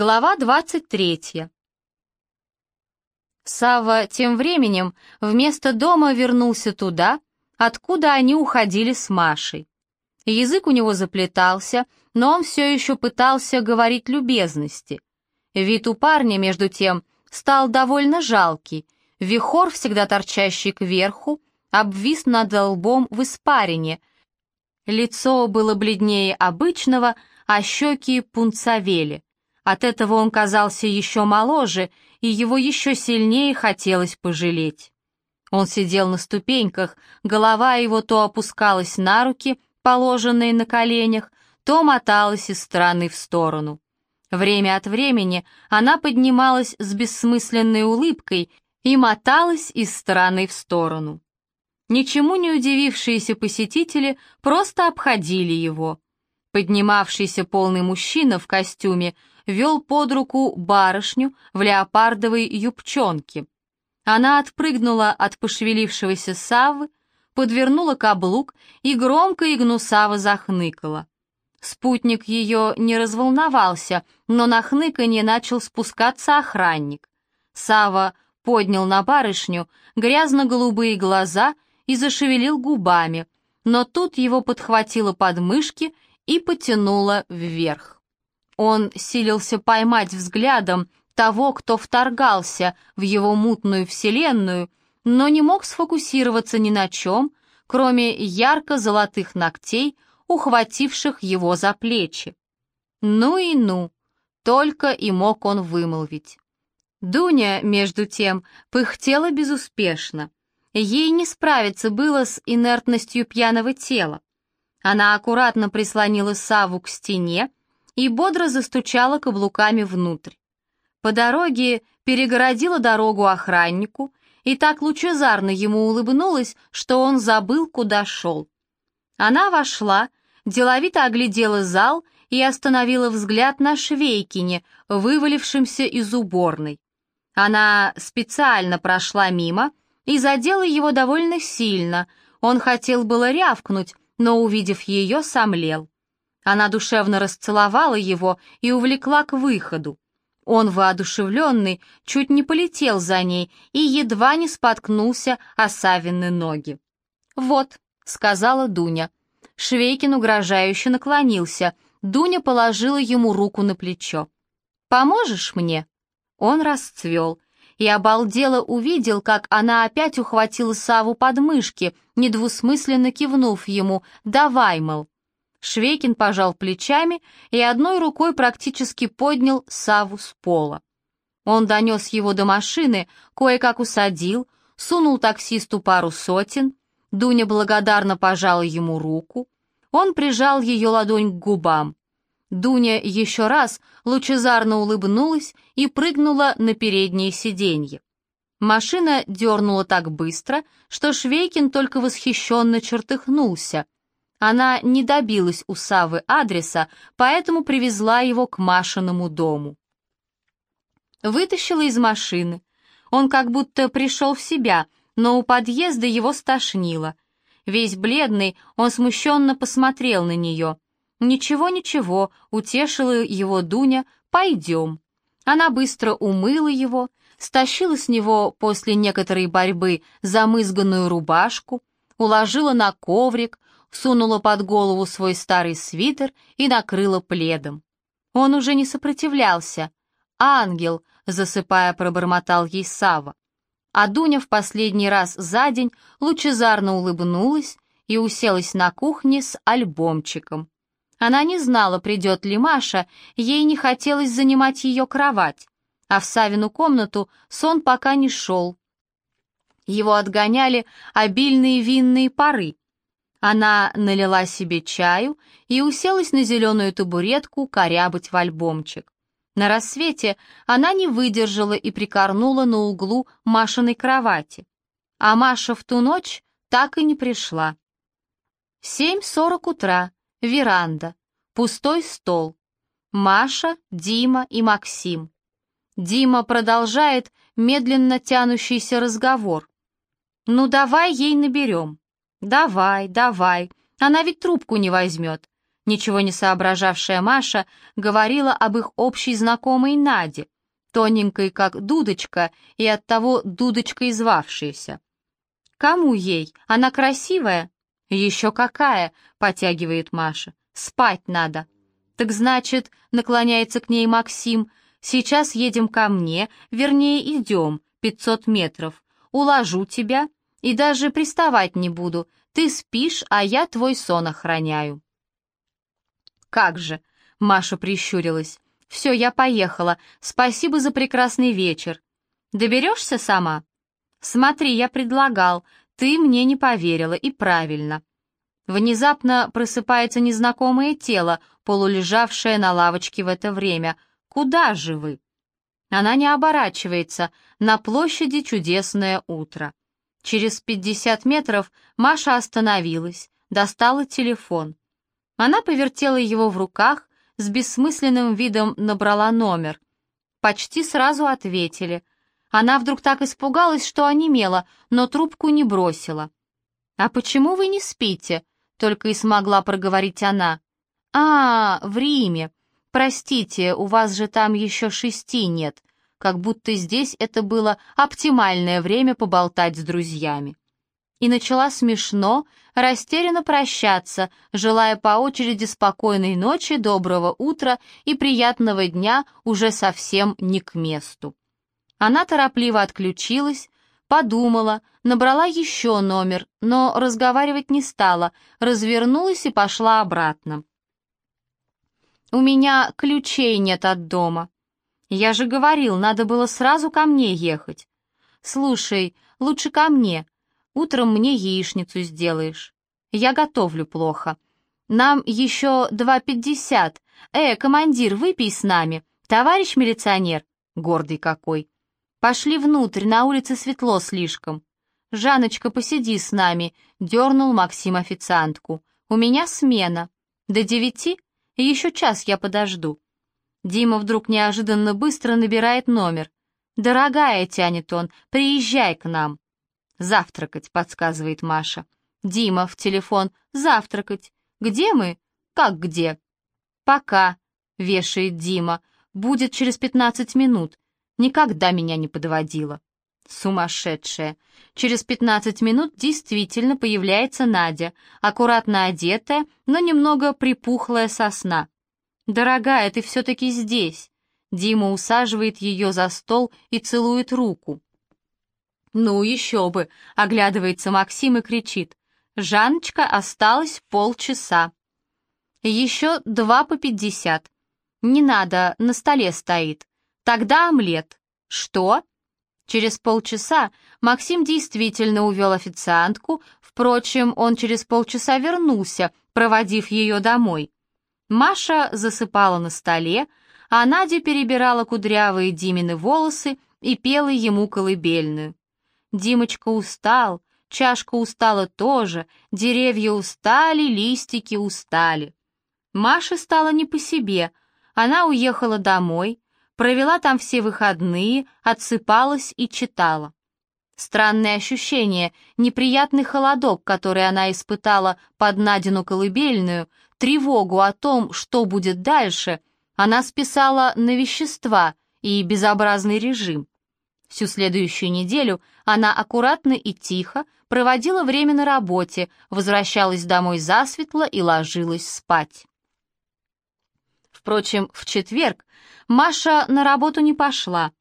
Глава 23. Сава тем временем вместо дома вернулся туда, откуда они уходили с Машей. Язык у него заплетался, но он все еще пытался говорить любезности. Вид у парня, между тем, стал довольно жалкий. Вихор, всегда торчащий кверху, обвис над лбом в испарине. Лицо было бледнее обычного, а щеки пунцовели. От этого он казался еще моложе, и его еще сильнее хотелось пожалеть. Он сидел на ступеньках, голова его то опускалась на руки, положенные на коленях, то моталась из стороны в сторону. Время от времени она поднималась с бессмысленной улыбкой и моталась из стороны в сторону. Ничему не удивившиеся посетители просто обходили его. Поднимавшийся полный мужчина в костюме вел под руку барышню в леопардовой юбчонке. Она отпрыгнула от пошевелившегося Саввы, подвернула каблук и громко и гнусаво захныкала. Спутник ее не разволновался, но на хныканье начал спускаться охранник. Сава поднял на барышню грязно-голубые глаза и зашевелил губами, но тут его подхватило подмышки и потянуло вверх. Он силился поймать взглядом того, кто вторгался в его мутную вселенную, но не мог сфокусироваться ни на чем, кроме ярко-золотых ногтей, ухвативших его за плечи. Ну и ну, только и мог он вымолвить. Дуня, между тем, пыхтела безуспешно. Ей не справиться было с инертностью пьяного тела. Она аккуратно прислонила Саву к стене, и бодро застучала каблуками внутрь. По дороге перегородила дорогу охраннику и так лучезарно ему улыбнулась, что он забыл, куда шел. Она вошла, деловито оглядела зал и остановила взгляд на Швейкине, вывалившемся из уборной. Она специально прошла мимо и задела его довольно сильно. Он хотел было рявкнуть, но, увидев ее, сомлел. Она душевно расцеловала его и увлекла к выходу. Он, воодушевленный, чуть не полетел за ней и едва не споткнулся о Савины ноги. «Вот», — сказала Дуня. Швейкин угрожающе наклонился. Дуня положила ему руку на плечо. «Поможешь мне?» Он расцвел и обалдело увидел, как она опять ухватила Саву под мышки, недвусмысленно кивнув ему «давай, мол». Швейкин пожал плечами и одной рукой практически поднял Саву с пола. Он донес его до машины, кое-как усадил, сунул таксисту пару сотен, Дуня благодарно пожала ему руку, он прижал ее ладонь к губам. Дуня еще раз лучезарно улыбнулась и прыгнула на переднее сиденье. Машина дернула так быстро, что Швейкин только восхищенно чертыхнулся — она не добилась у Савы адреса, поэтому привезла его к Машиному дому. Вытащила из машины. Он как будто пришел в себя, но у подъезда его стошнило. Весь бледный, он смущенно посмотрел на нее. «Ничего-ничего», — утешила его Дуня, — «пойдем». Она быстро умыла его, стащила с него после некоторой борьбы замызганную рубашку, уложила на коврик, сунула под голову свой старый свитер и накрыла пледом. Он уже не сопротивлялся. «Ангел!» — засыпая, пробормотал ей Сава. А Дуня в последний раз за день лучезарно улыбнулась и уселась на кухне с альбомчиком. Она не знала, придет ли Маша, ей не хотелось занимать ее кровать, а в Савину комнату сон пока не шел. Его отгоняли обильные винные пары, она налила себе чаю и уселась на зеленую табуретку корябать в альбомчик. На рассвете она не выдержала и прикорнула на углу Машиной кровати. А Маша в ту ночь так и не пришла. Семь сорок утра, веранда, пустой стол. Маша, Дима и Максим. Дима продолжает медленно тянущийся разговор. «Ну давай ей наберем». «Давай, давай, она ведь трубку не возьмет. Ничего не соображавшая Маша говорила об их общей знакомой Наде, тоненькой, как дудочка, и оттого дудочкой звавшейся. «Кому ей? Она красивая?» «Еще какая!» — потягивает Маша. «Спать надо». «Так значит, — наклоняется к ней Максим, — сейчас едем ко мне, вернее, идем, пятьсот метров. Уложу тебя и даже приставать не буду. Ты спишь, а я твой сон охраняю». «Как же!» — Маша прищурилась. «Все, я поехала. Спасибо за прекрасный вечер. Доберешься сама?» «Смотри, я предлагал. Ты мне не поверила, и правильно». Внезапно просыпается незнакомое тело, полулежавшее на лавочке в это время. «Куда же вы?» Она не оборачивается. На площади чудесное утро. Через пятьдесят метров Маша остановилась, достала телефон. Она повертела его в руках, с бессмысленным видом набрала номер. Почти сразу ответили. Она вдруг так испугалась, что онемела, но трубку не бросила. «А почему вы не спите?» — только и смогла проговорить она. «А, в Риме. Простите, у вас же там еще шести нет. Как будто здесь это было оптимальное время поболтать с друзьями» и начала смешно, растерянно прощаться, желая по очереди спокойной ночи, доброго утра и приятного дня уже совсем не к месту. Она торопливо отключилась, подумала, набрала еще номер, но разговаривать не стала, развернулась и пошла обратно. «У меня ключей нет от дома. Я же говорил, надо было сразу ко мне ехать. Слушай, лучше ко мне, Утром мне яичницу сделаешь. Я готовлю плохо. Нам еще два пятьдесят. Э, командир, выпей с нами. Товарищ милиционер. Гордый какой. Пошли внутрь, на улице светло слишком. Жаночка, посиди с нами, дернул Максим официантку. У меня смена. До девяти? Еще час я подожду. Дима вдруг неожиданно быстро набирает номер. «Дорогая», — тянет он, — «приезжай к нам». «Завтракать», — подсказывает Маша. «Дима в телефон. Завтракать. Где мы? Как где?» «Пока», — вешает Дима. «Будет через пятнадцать минут. Никогда меня не подводила». Сумасшедшая. Через пятнадцать минут действительно появляется Надя, аккуратно одетая, но немного припухлая со сна. «Дорогая, ты все-таки здесь». Дима усаживает ее за стол и целует руку. «Ну, еще бы!» — оглядывается Максим и кричит. «Жанночка, осталось полчаса». «Еще два по пятьдесят». «Не надо, на столе стоит». «Тогда омлет». «Что?» Через полчаса Максим действительно увел официантку, впрочем, он через полчаса вернулся, проводив ее домой. Маша засыпала на столе, а Надя перебирала кудрявые Димины волосы и пела ему колыбельную. Димочка устал, чашка устала тоже, деревья устали, листики устали. Маше стало не по себе. Она уехала домой, провела там все выходные, отсыпалась и читала. Странное ощущение, неприятный холодок, который она испытала под Надину колыбельную, тревогу о том, что будет дальше, она списала на вещества и безобразный режим. Всю следующую неделю она аккуратно и тихо проводила время на работе, возвращалась домой засветло и ложилась спать. Впрочем, в четверг Маша на работу не пошла.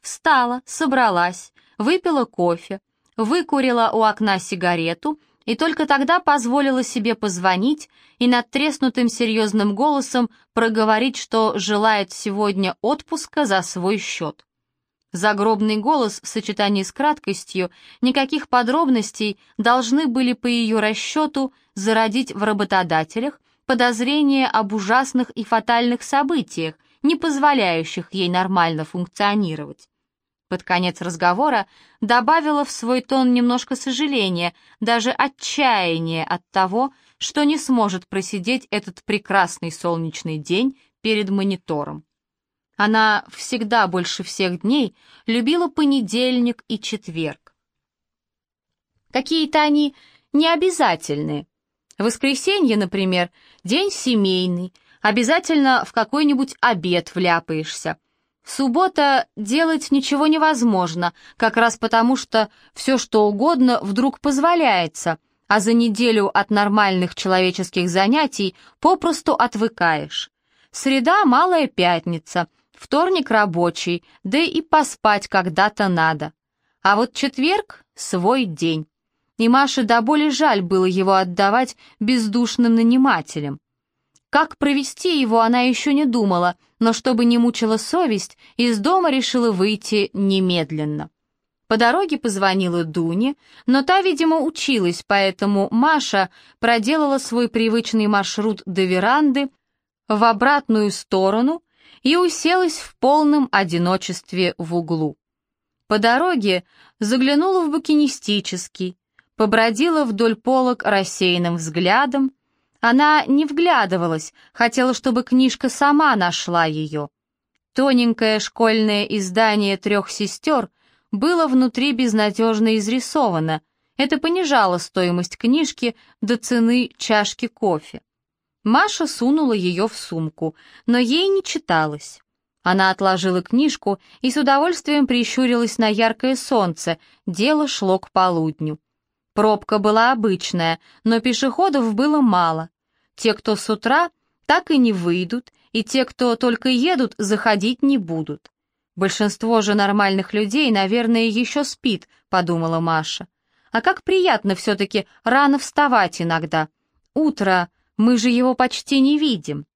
Встала, собралась, выпила кофе, выкурила у окна сигарету и только тогда позволила себе позвонить и над треснутым серьезным голосом проговорить, что желает сегодня отпуска за свой счет. Загробный голос в сочетании с краткостью, никаких подробностей должны были по ее расчету зародить в работодателях подозрения об ужасных и фатальных событиях, не позволяющих ей нормально функционировать. Под конец разговора добавила в свой тон немножко сожаления, даже отчаяния от того, что не сможет просидеть этот прекрасный солнечный день перед монитором. Она всегда больше всех дней любила понедельник и четверг. Какие-то они необязательные. Воскресенье, например, день семейный, обязательно в какой-нибудь обед вляпаешься. Суббота делать ничего невозможно, как раз потому, что все что угодно вдруг позволяется, а за неделю от нормальных человеческих занятий попросту отвыкаешь. Среда — малая пятница, вторник — рабочий, да и поспать когда-то надо. А вот четверг — свой день. И Маше до боли жаль было его отдавать бездушным нанимателям. Как провести его, она еще не думала, но чтобы не мучила совесть, из дома решила выйти немедленно. По дороге позвонила Дуне, но та, видимо, училась, поэтому Маша проделала свой привычный маршрут до веранды в обратную сторону и уселась в полном одиночестве в углу. По дороге заглянула в букинистический, побродила вдоль полок рассеянным взглядом. Она не вглядывалась, хотела, чтобы книжка сама нашла ее. Тоненькое школьное издание «Трех сестер» было внутри безнадежно изрисовано. Это понижало стоимость книжки до цены чашки кофе. Маша сунула ее в сумку, но ей не читалось. Она отложила книжку и с удовольствием прищурилась на яркое солнце, дело шло к полудню. Пробка была обычная, но пешеходов было мало. Те, кто с утра, так и не выйдут, и те, кто только едут, заходить не будут. Большинство же нормальных людей, наверное, еще спит, подумала Маша. А как приятно все-таки рано вставать иногда. Утро, мы же его почти не видим.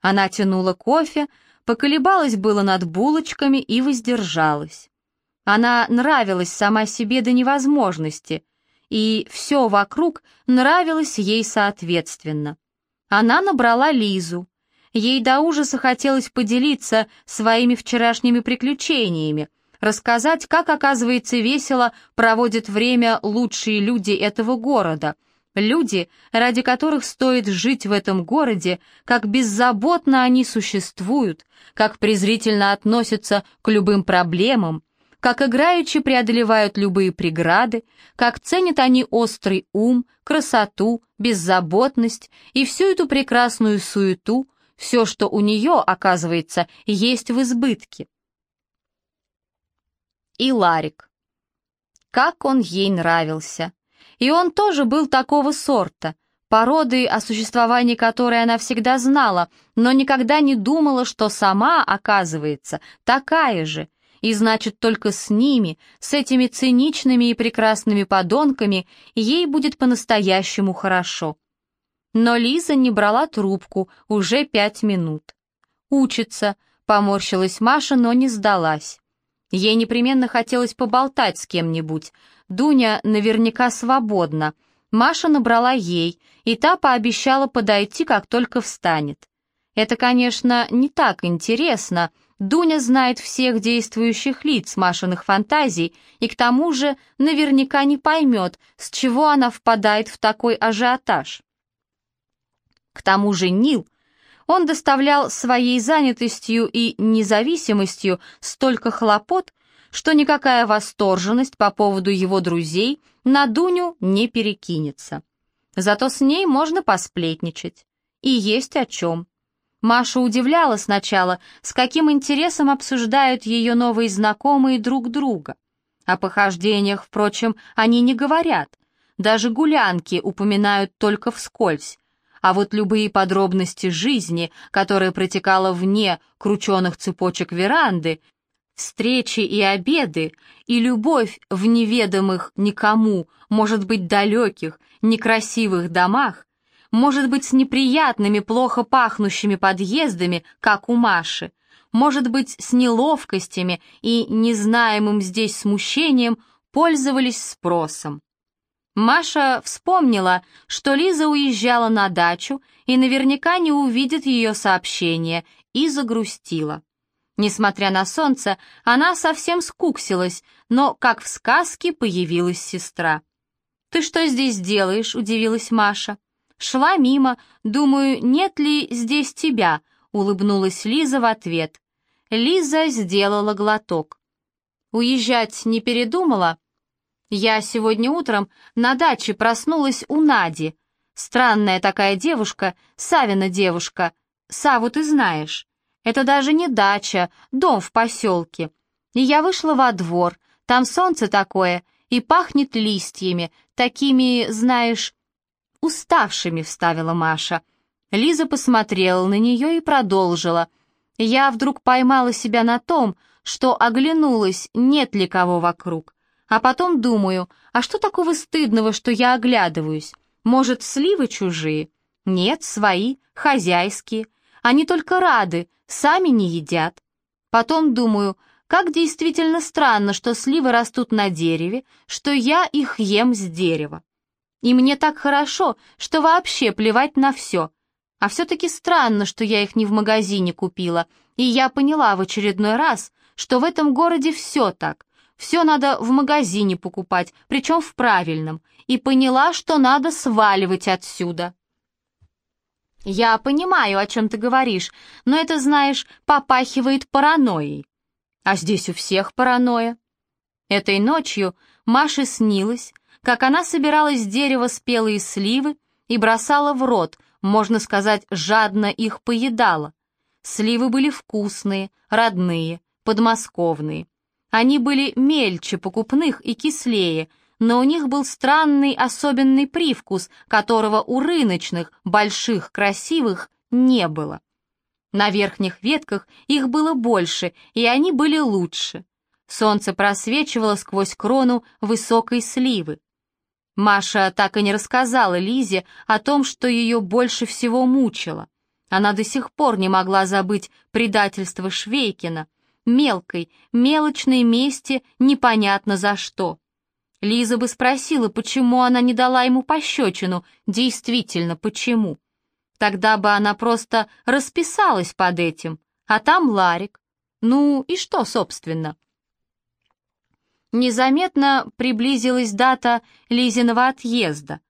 Она тянула кофе, поколебалась было над булочками и воздержалась. Она нравилась сама себе до невозможности, и все вокруг нравилось ей соответственно. Она набрала Лизу. Ей до ужаса хотелось поделиться своими вчерашними приключениями, рассказать, как, оказывается, весело проводят время лучшие люди этого города — Люди, ради которых стоит жить в этом городе, как беззаботно они существуют, как презрительно относятся к любым проблемам, как играючи преодолевают любые преграды, как ценят они острый ум, красоту, беззаботность и всю эту прекрасную суету, все, что у нее, оказывается, есть в избытке. И Ларик. Как он ей нравился. И он тоже был такого сорта, породы, о существовании которой она всегда знала, но никогда не думала, что сама, оказывается, такая же, и значит, только с ними, с этими циничными и прекрасными подонками, ей будет по-настоящему хорошо. Но Лиза не брала трубку уже пять минут. «Учится», — поморщилась Маша, но не сдалась. Ей непременно хотелось поболтать с кем-нибудь, Дуня наверняка свободна. Маша набрала ей, и та пообещала подойти, как только встанет. Это, конечно, не так интересно. Дуня знает всех действующих лиц Машиных фантазий и к тому же наверняка не поймет, с чего она впадает в такой ажиотаж. К тому же Нил, он доставлял своей занятостью и независимостью столько хлопот, что никакая восторженность по поводу его друзей на Дуню не перекинется. Зато с ней можно посплетничать. И есть о чем. Маша удивляла сначала, с каким интересом обсуждают ее новые знакомые друг друга. О похождениях, впрочем, они не говорят. Даже гулянки упоминают только вскользь. А вот любые подробности жизни, которая протекала вне крученных цепочек веранды, Встречи и обеды, и любовь в неведомых никому, может быть, далеких, некрасивых домах, может быть, с неприятными, плохо пахнущими подъездами, как у Маши, может быть, с неловкостями и незнаемым здесь смущением пользовались спросом. Маша вспомнила, что Лиза уезжала на дачу и наверняка не увидит ее сообщение, и загрустила. Несмотря на солнце, она совсем скуксилась, но, как в сказке, появилась сестра. «Ты что здесь делаешь?» — удивилась Маша. «Шла мимо, думаю, нет ли здесь тебя?» — улыбнулась Лиза в ответ. Лиза сделала глоток. «Уезжать не передумала?» «Я сегодня утром на даче проснулась у Нади. Странная такая девушка, Савина девушка. Саву ты знаешь. Это даже не дача, дом в поселке. И я вышла во двор, там солнце такое, и пахнет листьями, такими, знаешь, уставшими, вставила Маша. Лиза посмотрела на нее и продолжила. Я вдруг поймала себя на том, что оглянулась, нет ли кого вокруг. А потом думаю, а что такого стыдного, что я оглядываюсь? Может, сливы чужие? Нет, свои, хозяйские. Они только рады, сами не едят. Потом думаю, как действительно странно, что сливы растут на дереве, что я их ем с дерева. И мне так хорошо, что вообще плевать на все. А все-таки странно, что я их не в магазине купила, и я поняла в очередной раз, что в этом городе все так. Все надо в магазине покупать, причем в правильном, и поняла, что надо сваливать отсюда. «Я понимаю, о чем ты говоришь, но это, знаешь, попахивает паранойей. А здесь у всех паранойя». Этой ночью Маше снилось, как она собирала с дерева спелые сливы и бросала в рот, можно сказать, жадно их поедала. Сливы были вкусные, родные, подмосковные. Они были мельче покупных и кислее, но у них был странный особенный привкус, которого у рыночных, больших, красивых не было. На верхних ветках их было больше, и они были лучше. Солнце просвечивало сквозь крону высокой сливы. Маша так и не рассказала Лизе о том, что ее больше всего мучило. Она до сих пор не могла забыть предательство Швейкина, мелкой, мелочной мести непонятно за что. Лиза бы спросила, почему она не дала ему пощечину, действительно, почему. Тогда бы она просто расписалась под этим, а там Ларик. Ну и что, собственно? Незаметно приблизилась дата Лизиного отъезда.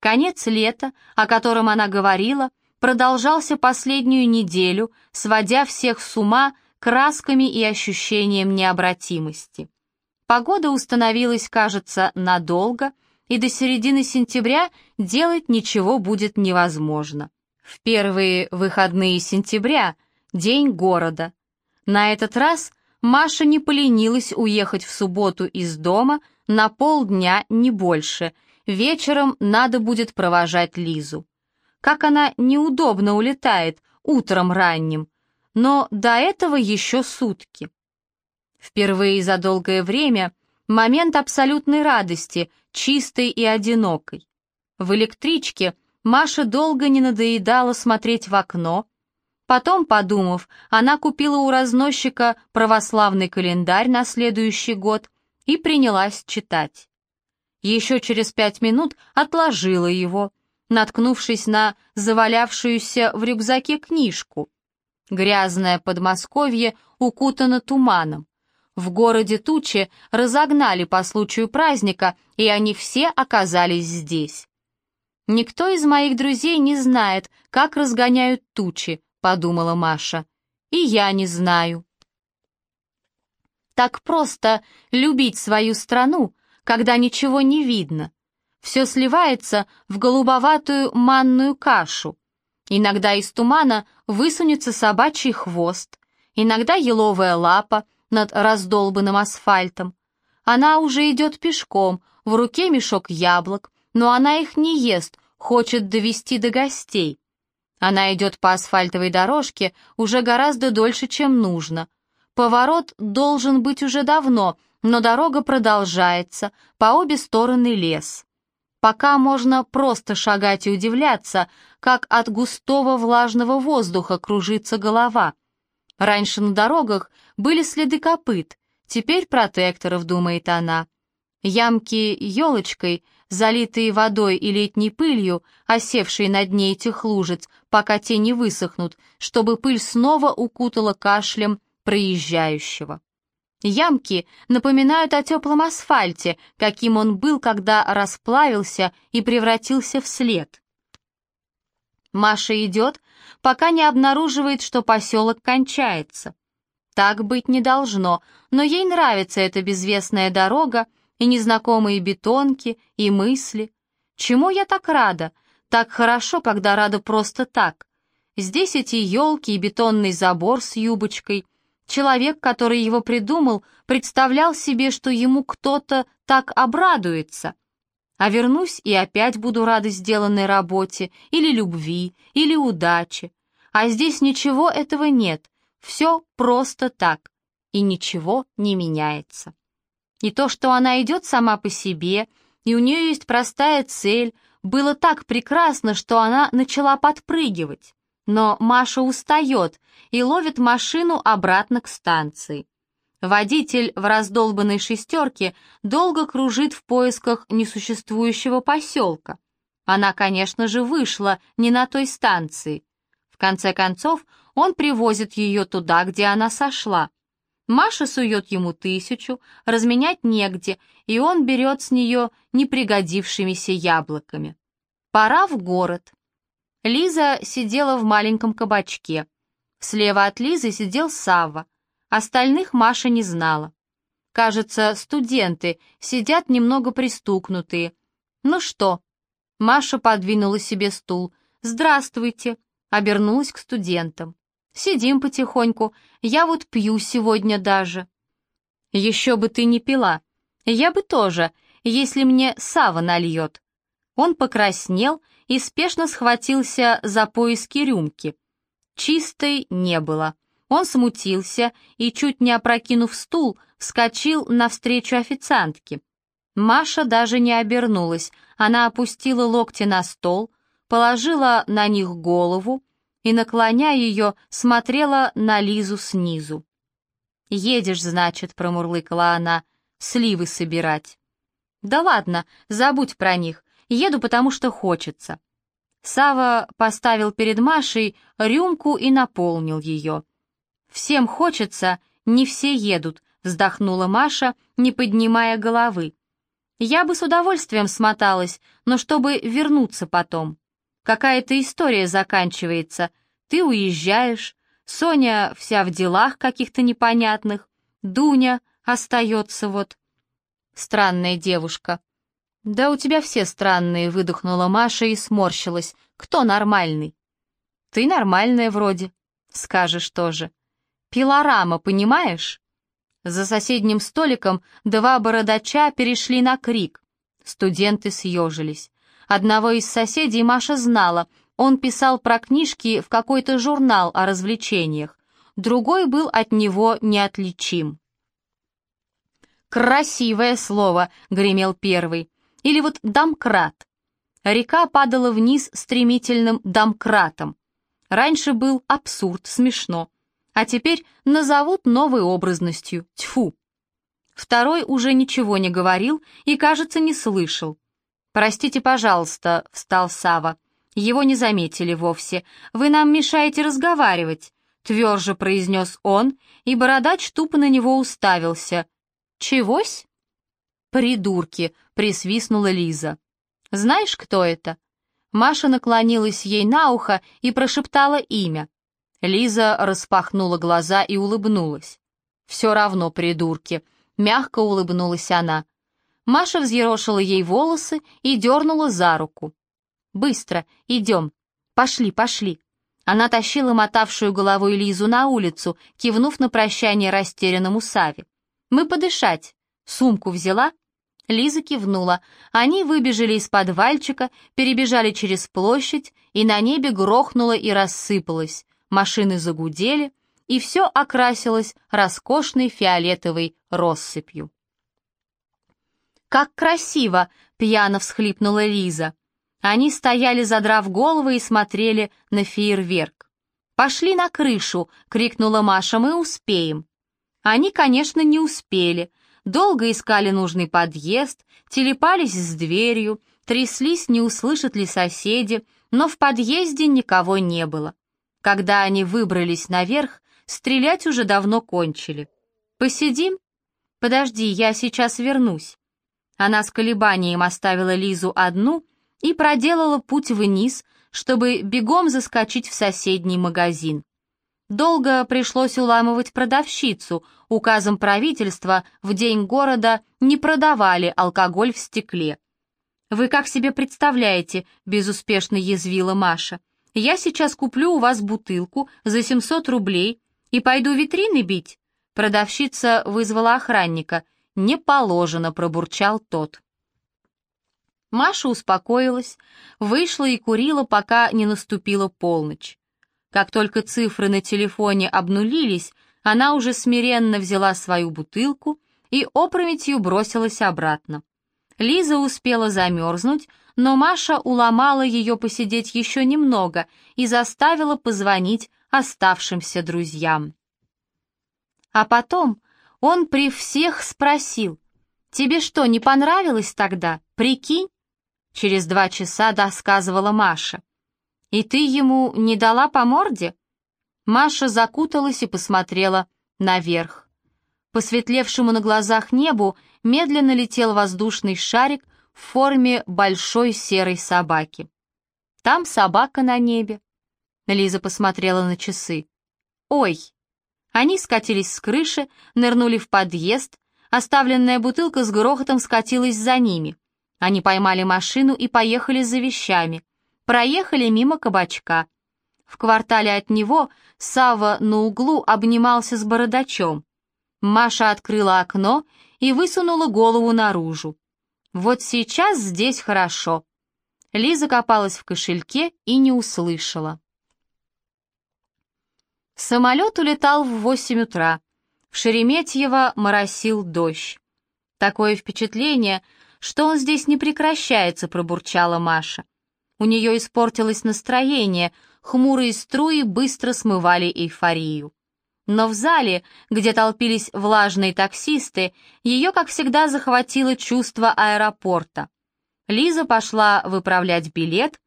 Конец лета, о котором она говорила, продолжался последнюю неделю, сводя всех с ума красками и ощущением необратимости. Погода установилась, кажется, надолго, и до середины сентября делать ничего будет невозможно. В первые выходные сентября – день города. На этот раз Маша не поленилась уехать в субботу из дома на полдня, не больше. Вечером надо будет провожать Лизу. Как она неудобно улетает утром ранним, но до этого еще сутки. Впервые за долгое время момент абсолютной радости, чистой и одинокой. В электричке Маша долго не надоедала смотреть в окно. Потом, подумав, она купила у разносчика православный календарь на следующий год и принялась читать. Еще через пять минут отложила его, наткнувшись на завалявшуюся в рюкзаке книжку — Грязное Подмосковье укутано туманом. В городе тучи разогнали по случаю праздника, и они все оказались здесь. «Никто из моих друзей не знает, как разгоняют тучи», — подумала Маша. «И я не знаю». Так просто любить свою страну, когда ничего не видно. Все сливается в голубоватую манную кашу. Иногда из тумана высунется собачий хвост, иногда еловая лапа над раздолбанным асфальтом. Она уже идет пешком, в руке мешок яблок, но она их не ест, хочет довести до гостей. Она идет по асфальтовой дорожке уже гораздо дольше, чем нужно. Поворот должен быть уже давно, но дорога продолжается, по обе стороны лес. Пока можно просто шагать и удивляться, как от густого влажного воздуха кружится голова. Раньше на дорогах были следы копыт, теперь протекторов, думает она. Ямки елочкой, залитые водой и летней пылью, осевшие на дне этих лужиц, пока те не высохнут, чтобы пыль снова укутала кашлем проезжающего. Ямки напоминают о теплом асфальте, каким он был, когда расплавился и превратился в след. Маша идет, пока не обнаруживает, что поселок кончается. Так быть не должно, но ей нравится эта безвестная дорога и незнакомые бетонки, и мысли. Чему я так рада? Так хорошо, когда рада просто так. Здесь эти елки и бетонный забор с юбочкой. Человек, который его придумал, представлял себе, что ему кто-то так обрадуется. А вернусь и опять буду рада сделанной работе, или любви, или удаче. А здесь ничего этого нет, все просто так, и ничего не меняется. И то, что она идет сама по себе, и у нее есть простая цель, было так прекрасно, что она начала подпрыгивать. Но Маша устает и ловит машину обратно к станции. Водитель в раздолбанной шестерке долго кружит в поисках несуществующего поселка. Она, конечно же, вышла не на той станции. В конце концов, он привозит ее туда, где она сошла. Маша сует ему тысячу, разменять негде, и он берет с нее непригодившимися яблоками. Пора в город. Лиза сидела в маленьком кабачке. Слева от Лизы сидел Савва. Остальных Маша не знала. Кажется, студенты сидят немного пристукнутые. Ну что? Маша подвинула себе стул. «Здравствуйте», обернулась к студентам. Сидим потихоньку. Я вот пью сегодня даже. Еще бы ты не пила. Я бы тоже, если мне Сава нальет. Он покраснел и спешно схватился за поиски рюмки. Чистой не было. Он смутился и, чуть не опрокинув стул, вскочил навстречу официантке. Маша даже не обернулась, она опустила локти на стол, положила на них голову, и, наклоняя ее, смотрела на Лизу снизу. «Едешь, значит», — промурлыкала она, — «сливы собирать». «Да ладно, забудь про них, еду, потому что хочется». Сава поставил перед Машей рюмку и наполнил ее. «Всем хочется, не все едут», — вздохнула Маша, не поднимая головы. «Я бы с удовольствием смоталась, но чтобы вернуться потом». Какая-то история заканчивается. Ты уезжаешь, Соня вся в делах каких-то непонятных, Дуня остается вот. Странная девушка. Да у тебя все странные, выдохнула Маша и сморщилась. Кто нормальный? Ты нормальная вроде. Скажешь тоже. Пилорама, понимаешь? За соседним столиком два бородача перешли на крик. Студенты съежились. Одного из соседей Маша знала, он писал про книжки в какой-то журнал о развлечениях. Другой был от него неотличим. «Красивое слово», — гремел первый. Или вот «домкрат». Река падала вниз стремительным домкратом. Раньше был абсурд, смешно. А теперь назовут новой образностью. Тьфу. Второй уже ничего не говорил и, кажется, не слышал. «Простите, пожалуйста», — встал Сава. Его не заметили вовсе. «Вы нам мешаете разговаривать», — тверже произнес он, и бородач тупо на него уставился. «Чегось?» «Придурки», — присвистнула Лиза. «Знаешь, кто это?» Маша наклонилась ей на ухо и прошептала имя. Лиза распахнула глаза и улыбнулась. «Все равно придурки», — мягко улыбнулась она. Маша взъерошила ей волосы и дернула за руку. «Быстро, идем. Пошли, пошли». Она тащила мотавшую головой Лизу на улицу, кивнув на прощание растерянному Саве. «Мы подышать. Сумку взяла?» Лиза кивнула. Они выбежали из подвальчика, перебежали через площадь, и на небе грохнуло и рассыпалось. Машины загудели, и все окрасилось роскошной фиолетовой россыпью. «Как красиво!» — пьяно всхлипнула Лиза. Они стояли, задрав головы, и смотрели на фейерверк. «Пошли на крышу!» — крикнула Маша. «Мы успеем!» Они, конечно, не успели. Долго искали нужный подъезд, телепались с дверью, тряслись, не услышат ли соседи, но в подъезде никого не было. Когда они выбрались наверх, стрелять уже давно кончили. «Посидим?» «Подожди, я сейчас вернусь». Она с колебанием оставила Лизу одну и проделала путь вниз, чтобы бегом заскочить в соседний магазин. Долго пришлось уламывать продавщицу, указом правительства в день города не продавали алкоголь в стекле. «Вы как себе представляете?» — безуспешно язвила Маша. «Я сейчас куплю у вас бутылку за 700 рублей и пойду витрины бить?» Продавщица вызвала охранника. «Не положено», — пробурчал тот. Маша успокоилась, вышла и курила, пока не наступила полночь. Как только цифры на телефоне обнулились, она уже смиренно взяла свою бутылку и опрометью бросилась обратно. Лиза успела замерзнуть, но Маша уломала ее посидеть еще немного и заставила позвонить оставшимся друзьям. А потом он при всех спросил, «Тебе что, не понравилось тогда? Прикинь?» Через два часа досказывала Маша. «И ты ему не дала по морде?» Маша закуталась и посмотрела наверх. По светлевшему на глазах небу медленно летел воздушный шарик в форме большой серой собаки. «Там собака на небе». Лиза посмотрела на часы. «Ой!» Они скатились с крыши, нырнули в подъезд, оставленная бутылка с грохотом скатилась за ними. Они поймали машину и поехали за вещами. Проехали мимо кабачка. В квартале от него Сава на углу обнимался с бородачом. Маша открыла окно и высунула голову наружу. Вот сейчас здесь хорошо. Лиза копалась в кошельке и не услышала. Самолет улетал в восемь утра. В Шереметьево моросил дождь. Такое впечатление, что он здесь не прекращается», — пробурчала Маша. У нее испортилось настроение, хмурые струи быстро смывали эйфорию. Но в зале, где толпились влажные таксисты, ее, как всегда, захватило чувство аэропорта. Лиза пошла выправлять билет,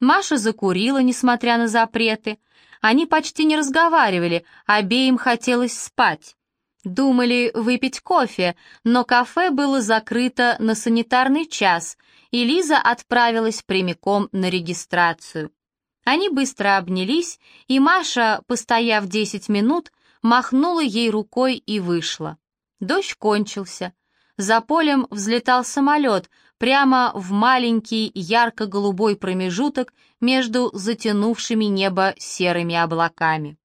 Маша закурила, несмотря на запреты. Они почти не разговаривали, обеим хотелось спать. Думали выпить кофе, но кафе было закрыто на санитарный час, и Лиза отправилась прямиком на регистрацию. Они быстро обнялись, и Маша, постояв 10 минут, махнула ей рукой и вышла. Дождь кончился. За полем взлетал самолет прямо в маленький ярко-голубой промежуток между затянувшими небо серыми облаками.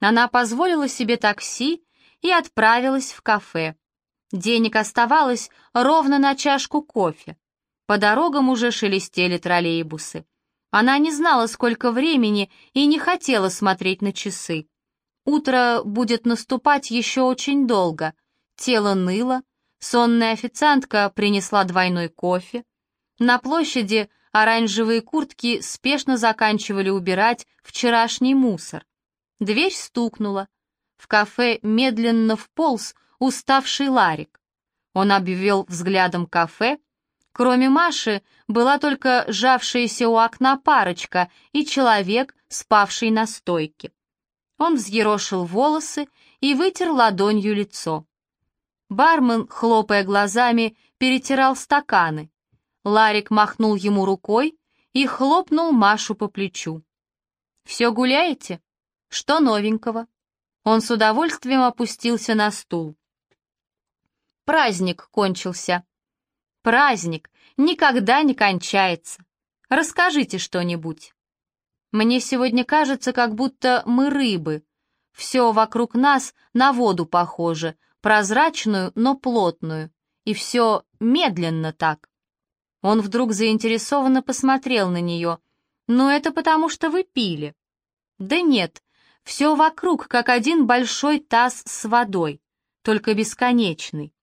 Она позволила себе такси, и отправилась в кафе. Денег оставалось ровно на чашку кофе. По дорогам уже шелестели троллейбусы. Она не знала, сколько времени, и не хотела смотреть на часы. Утро будет наступать еще очень долго. Тело ныло, сонная официантка принесла двойной кофе. На площади оранжевые куртки спешно заканчивали убирать вчерашний мусор. Дверь стукнула. В кафе медленно вполз уставший Ларик. Он обвел взглядом кафе. Кроме Маши была только сжавшаяся у окна парочка и человек, спавший на стойке. Он взъерошил волосы и вытер ладонью лицо. Бармен, хлопая глазами, перетирал стаканы. Ларик махнул ему рукой и хлопнул Машу по плечу. «Все гуляете? Что новенького?» Он с удовольствием опустился на стул. Праздник кончился. Праздник никогда не кончается. Расскажите что-нибудь. Мне сегодня кажется, как будто мы рыбы. Все вокруг нас на воду похоже, прозрачную, но плотную. И все медленно так. Он вдруг заинтересованно посмотрел на нее. «Ну, это потому, что вы пили». «Да нет, все вокруг, как один большой таз с водой, только бесконечный.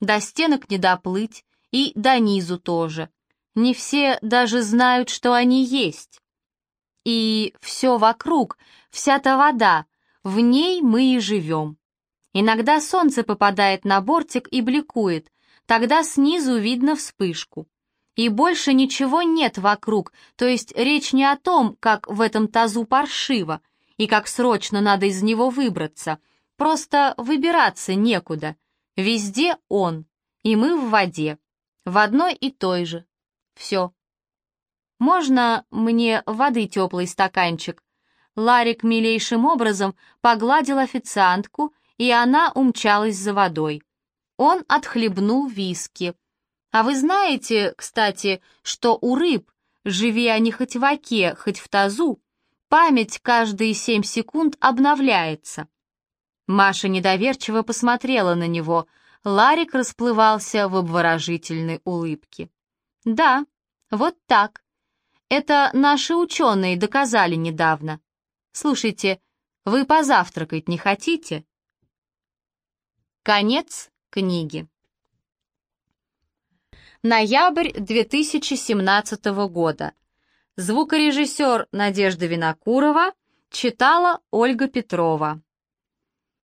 До стенок не доплыть, и до низу тоже. Не все даже знают, что они есть. И все вокруг, вся та вода, в ней мы и живем. Иногда солнце попадает на бортик и бликует, тогда снизу видно вспышку. И больше ничего нет вокруг, то есть речь не о том, как в этом тазу паршиво, и как срочно надо из него выбраться. Просто выбираться некуда. Везде он, и мы в воде. В одной и той же. Все. «Можно мне воды теплый стаканчик?» Ларик милейшим образом погладил официантку, и она умчалась за водой. Он отхлебнул виски. А вы знаете, кстати, что у рыб, живи они хоть в оке, хоть в тазу, память каждые семь секунд обновляется? Маша недоверчиво посмотрела на него. Ларик расплывался в обворожительной улыбке. «Да, вот так. Это наши ученые доказали недавно. Слушайте, вы позавтракать не хотите?» Конец книги. Ноябрь 2017 года. Звукорежиссер Надежда Винокурова читала Ольга Петрова.